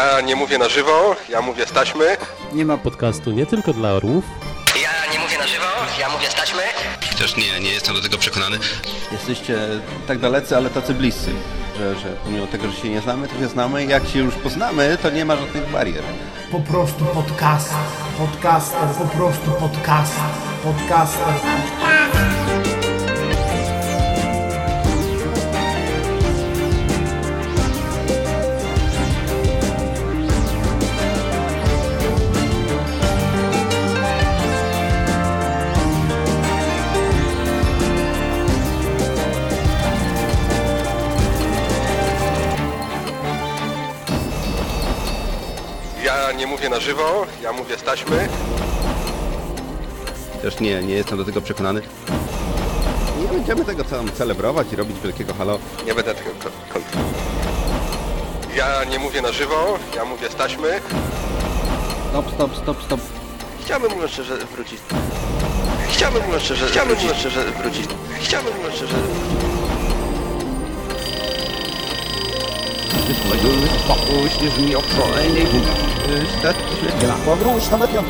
Ja nie mówię na żywo, ja mówię z taśmy. Nie ma podcastu nie tylko dla orłów. Ja nie mówię na żywo, ja mówię z taśmy. Chociaż nie, nie jestem do tego przekonany. Jesteście tak dalecy, ale tacy bliscy, że, że pomimo tego, że się nie znamy, to się znamy. Jak się już poznamy, to nie ma żadnych barier. Po prostu podcast. Podcaster, po prostu podcast. Podcaster. Ja nie mówię na żywo, ja mówię z taśmy. Chociaż nie, nie jestem do tego przekonany. Nie będziemy tego tam celebrować i robić wielkiego halo. Nie będę tego kon- Ja nie mówię na żywo, ja mówię z taśmy. Stop, stop, stop, stop. Chciałbym mówiąc szczerze wrócić. Chciałbym mówiąc szczerze, chciałbym mówiąc szczerze wrócić. Chciałbym mówiąc szczerze Powróć na media.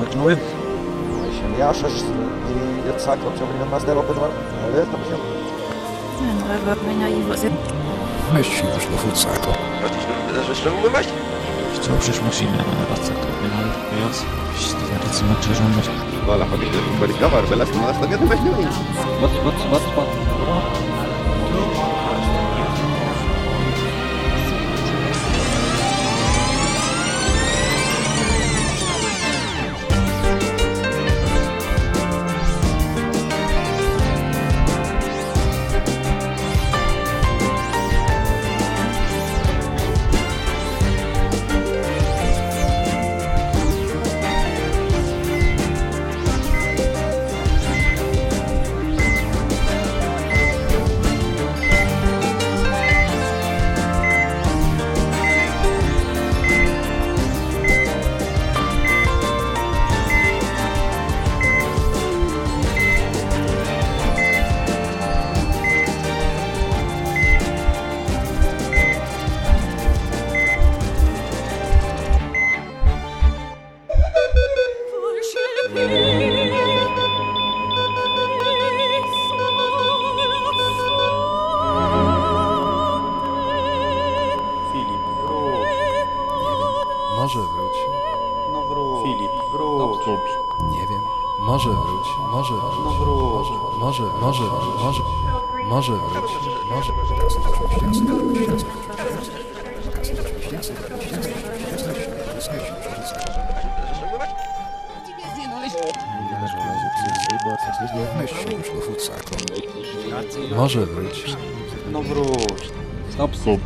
Mocznuje. Ja sześć i tak ciągle na zdero pedwar. Ale to się. Myśli już do umywać? Co przecież musimy na was mówiąc. Starycy ma krzyżować. Wola, chodź, Bergowa, Arbelas, no nas tego nie weźmie. What, what, what, what? Może wróć. No wróć. Filip, wróć. Nie wiem. Może wróć. Może wróć. No wróć. Może, może, może, może wróć. Może. Futsako. Może wróć. No wróć. Stop, stop.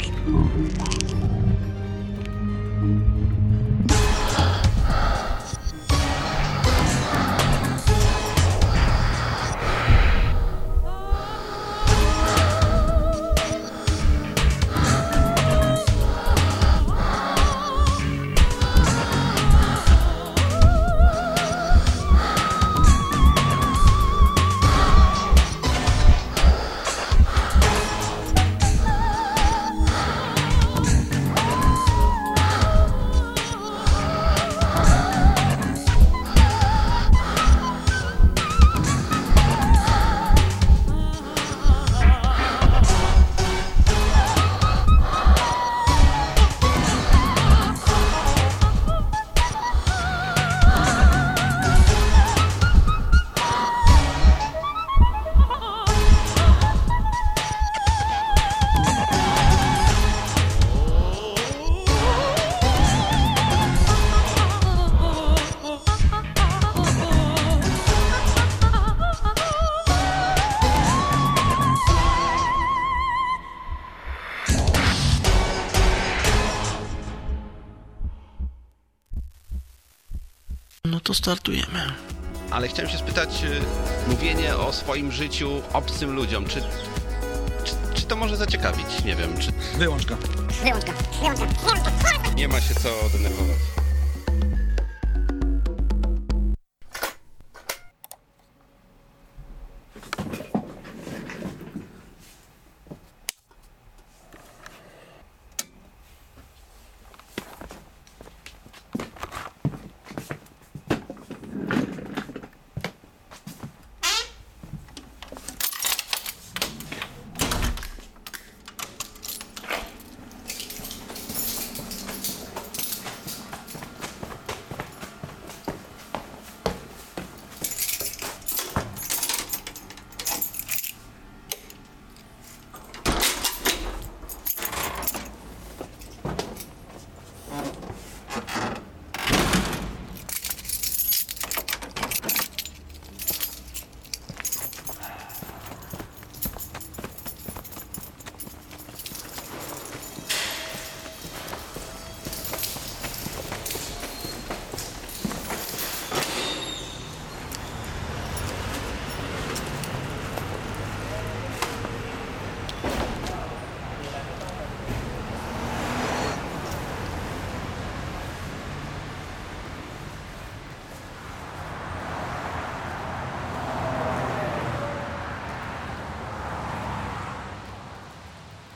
No to startujemy. Ale chciałem się spytać, y, mówienie o swoim życiu obcym ludziom, czy, czy, czy to może zaciekawić? Nie wiem, czy Wyłącz go. nie ma się co denerwować.